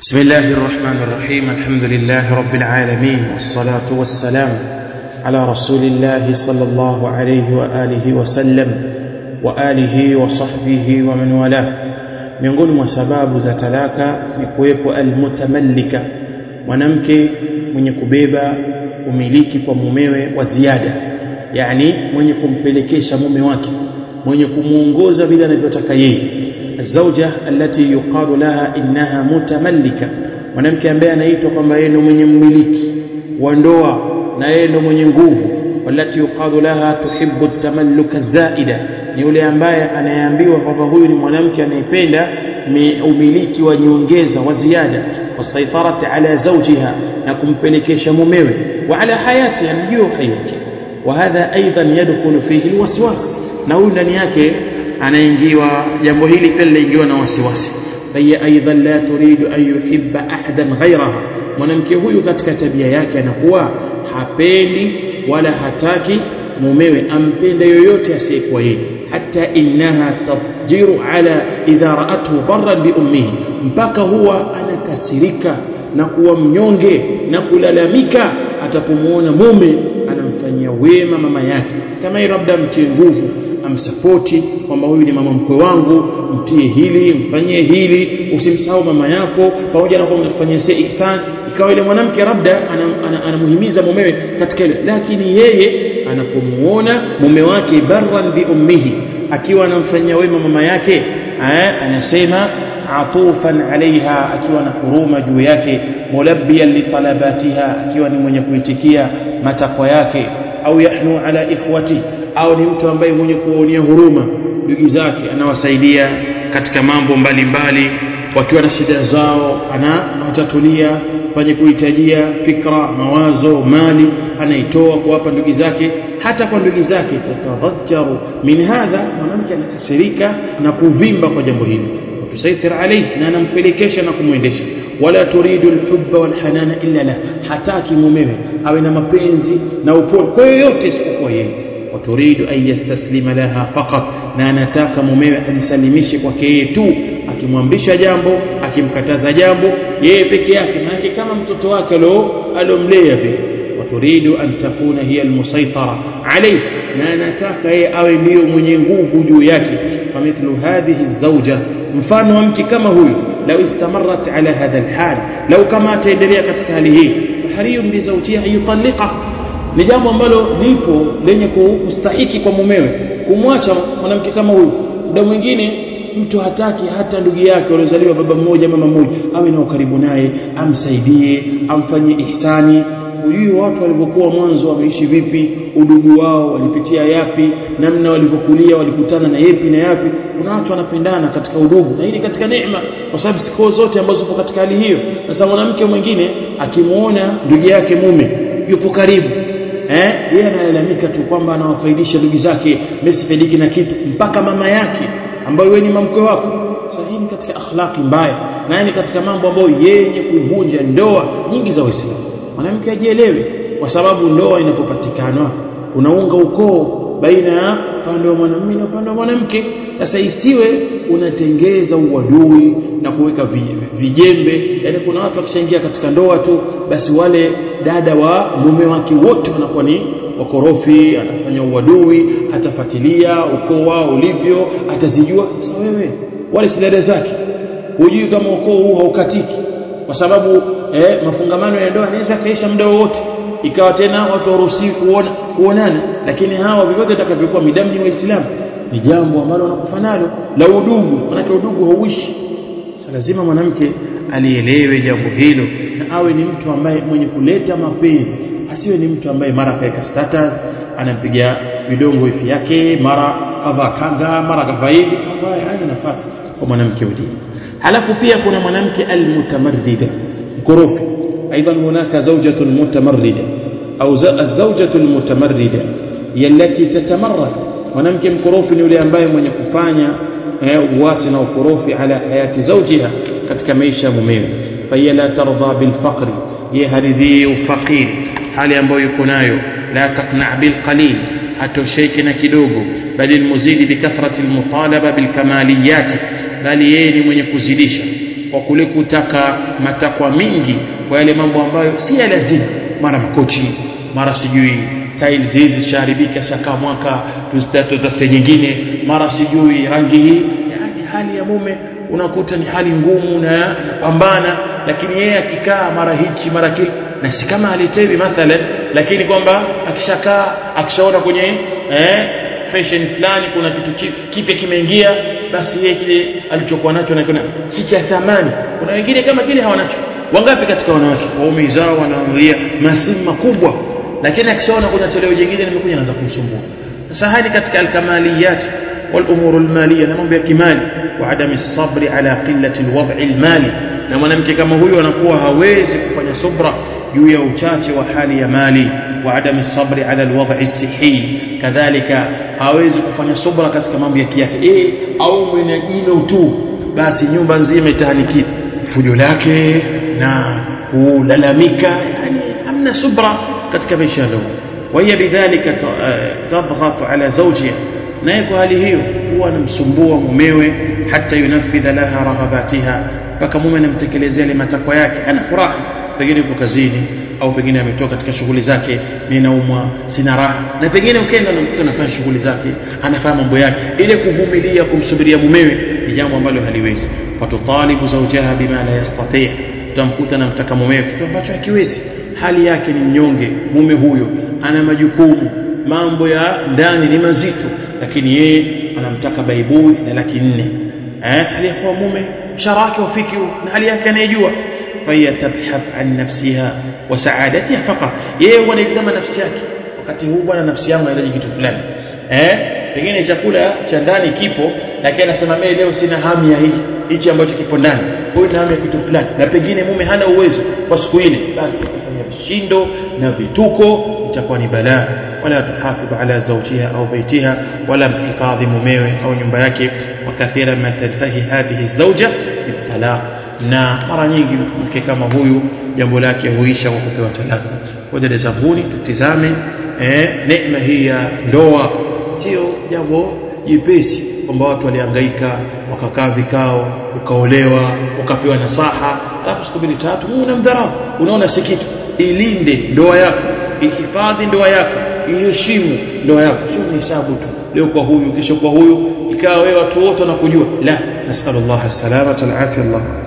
بسم الله الرحمن الرحيم. الحمد لله رب العالمين والصلاة والسلام على رسول الله صلى الله عليه وآله وسلم وآله وصحبه ومن والاه. من قلم سباب زتلاك يقويك المتملك. ونمك من يكبيب أميليك ومميو وزيادة يعني من يكم بلكيش مميوك من يكم منغوز بلا نبتك يهي الزوجة التي يقال لها إنها متملكة. ونمك أنبيا نأيتو قم بأينو من يمملك واندوا نأينو من ينقوه والتي يقال لها تحب التملك الزائدة يقول أنبيا أنا ينبيو فبهو ونمك نيبيلا من أمليك ونينجيز وزيادة والسيطرة على زوجها نكم بنكيش مميو وعلى حياتها نيوحيك وهذا أيضا يدخل فيه الوسواس نقول لنياكي anaingiwa jambo hili pia linaingiwa na wasiwasi. Fahiya aidan la turidu an yuhibba ahadan ghairaha mwanamke huyu katika tabia yake anakuwa hapendi wala hataki mumewe ampende yoyote asiyekuwa yeye. Hata innaha tajiru ala idha raathu barran bi ummihi. Mpaka huwa anakasirika na kuwa mnyonge na kulalamika atapomuona mume anamfanyia wema mama yake. Hii labda mtie nguvu amsapoti kwamba huyu ni mama mkwe wangu mtie hili mfanyie hili usimsahau mama yako pamoja na kwamba mnafanyia sie ihsan. Ikawa ile mwanamke labda anamuhimiza mumewe katika ile lakini yeye anapomuona mume wake barran bi ummihi akiwa anamfanyia wema mama yake anasema atufan alaiha akiwa na huruma juu yake mulabbiyan litalabatiha akiwa ni mwenye kuitikia matakwa yake au yahnu ala ikhwati au ni mtu ambaye mwenye kuonea huruma ndugu zake anawasaidia katika mambo mbalimbali. Wakiwa na shida zao anawatatulia kwenye kuhitajia fikra mawazo mali anaitoa kuwapa ndugu zake. Hata kwa ndugu zake tatadhajaru min hadha mwanamke anakasirika na kuvimba kwa jambo hili. Tusaitir alayhi na anampelekesha na kumwendesha wala turidu alhubba walhanana illa la hataki mumewe awe na mapenzi na upole kwa yoyote isipokuwa yeye waturidu an yastaslima laha faqat na anataka mumewe ajisalimishe kwake yeye tu akimwamrisha jambo akimkataza jambo yeye peke yake maana kama mtoto wake alomlea vile waturidu an takuna hiya almusaitara alayhi na anataka yeye awe ndiyo mwenye nguvu juu yake famithlu hadhihi zawja mfano wa mke kama huyu lau istamarat ala hadha alhal lau kama ataendelea katika hali hii fahariyun li zawjiha yutalliqa ni jambo ambalo lipo lenye kustahiki kwa mumewe. Kumwacha mwanamke kama huyu. Muda mwingine mtu hataki hata ndugu yake waliozaliwa baba mmoja mama mmoja awe na ukaribu naye amsaidie amfanyie ihsani hujui watu walivyokuwa mwanzo wameishi vipi udugu wao walipitia yapi namna walivyokulia walikutana na yepi na yapi kuna watu wanapendana katika udugu. Na hili katika neema kwa sababu siku zote ambazo zipo katika hali hiyo sasa mwanamke mwingine akimuona ndugu yake mume yupo karibu eh yeye analalamika tu kwamba anawafaidisha ndugu zake mesifaidiki na kitu mpaka mama yake ambayo wewe ni mamkwe wako. Sasa hii ni katika akhlaki mbaya na ni katika mambo ambayo yenye kuvunja ndoa nyingi za Waislamu mwanamke ajielewe kwa sababu ndoa inapopatikana unaunga ukoo baina ya upande wa mwanamume na upande wa mwanamke. Sasa isiwe unatengeza uadui na kuweka vijembe. Yani kuna watu wakishaingia katika ndoa tu basi wale dada wa mume wake wote wanakuwa ni wakorofi anafanya uadui atafuatilia ukoo wao ulivyo atazijua sasa wewe wale si dada zake? Hujui kama ukoo huu haukatiki kwa sababu eh, mafungamano ya ndoa yanaweza kaisha muda wowote. Ikawa tena watu waruhusiwi kuona kuonana. Lakini hawa vyovyote atakavyokuwa midamu ni waislamu ni jambo ambalo wanakufa nalo la udugu. Manake udugu hauishi. Sasa lazima mwanamke alielewe jambo hilo na awe ni mtu ambaye mwenye kuleta mapenzi. Asiwe ni mtu ambaye mara kaeka status anampiga vidongo ifi yake mara kavaa kanga mara kavaa hivi ambaye hana nafasi kwa mwanamke wa dini halafu pia kuna mwanamke almutamarrida mkorofi aidan hunaka zawjatun mutamarrida au azawjatu almutamarrida hiya allati tatamarrad mwanamke mkorofi ni yule ambaye mwenye kufanya uasi na ukorofi ala hayati zawjiha katika maisha mumewe fahiya la tardha bilfaqri ye haridhii ufaqiri hali ambayo yuko nayo la taqna bilqalil hatosheki na kidogo bali almuzidi bikathrati almutalaba bilkamaliyati bali yeye ni mwenye kuzidisha. Kwa kule kutaka matakwa mingi kwa yale mambo ambayo si ya lazima mara makochi mara sijui tiles hizi zishaharibika shaka mwaka tutafute nyingine. Mara sijui rangi hii yani hali ya mume unakuta ni hali ngumu na napambana lakini yeye akikaa mara hichi mara kile na si kama aletewi mathalan lakini kwamba akishakaa akishaona kwenye eh, fashion fulani kuna kitu kipya kimeingia basi yeye kile alichokuwa nacho anakiona si cha thamani kuna wengine kama kile hawanacho wangapi katika wanawake waume zao wanaangalia masimu makubwa lakini akishaona kuna toleo jingine limekuja anaanza kumsumbua sasa hadi katika alkamaliyat والامور الماليه na mambo ya kimali wa adami sabri ala qillati alwad'i almali na mwanamke kama huyo anakuwa hawezi kufanya subra juu ya uchache wa hali ya mali wa adami sabri ala alwad'i sihi kadhalika hawezi kufanya subra katika mambo ya kiafya eh au mwenye jino tu basi nyumba nzima itahanikii fujo lake na kulalamika yani hamna subra katika maisha yao وهي بذلك تضغط على زوجها naye kwa hali hiyo huwa anamsumbua mumewe hata yunafidha laha raghabatiha mpaka mume anamtekelezea ile matakwa yake ana furaha pengine yuko kazini au pengine ametoka katika shughuli zake mimi naumwa sina raha. Na pengine ukenda unamkuta anafanya shughuli zake anafanya mambo yake. Ile kuvumilia kumsubiria mumewe ni jambo ambalo haliwezi. Watutalibu zaujaha bima la yastati. Utamkuta namtaka mumewe kitu ambacho hakiwezi. Hali yake ni mnyonge. Mume huyo ana majukumu. Mambo ya ndani ni mazito. Lakini yeye anamtaka baibui na laki nne. Eh aliyekuwa mume mshahara wake ufiki na hali yake anayejua fahiya tabhaf an nafsiha wa saadatiha faqat yeye huwa anaitazama nafsi yake. Wakati huu bwana nafsi yangu inahitaji kitu fulani. Eh? Pengine chakula cha ndani kipo lakini anasema mimi leo sina hamu ya hii hichi ambacho kipo ndani. Huyu na hamu ya kitu fulani. Na pengine mume hana uwezo kwa siku ile basi atafanya vishindo na vituko itakuwa ni balaa. Wala tuhafidhu ala zawjiha au baitiha wala mhifadhi mumewe au nyumba yake. Wa kathira man tantahi hadhihi zawja bitalaq na mara nyingi mke kama huyu jambo lake huisha kwa kupewa talaka kwa dada tutizame eh, neema hii ya ndoa. Sio jambo jipesi kwamba watu walihangaika wakakaa vikao ukaolewa ukapewa nasaha alafu siku mbili tatu unamdharau. Unaona si kitu. Ilinde ndoa yako ihifadhi ndoa yako iheshimu ndoa yako. Sio ni hesabu tu. Leo kwa huyu kesho kwa huyu ikawa wewe watu wote wanakujua. La nasallallahu alaihi wasallam wal afia Allah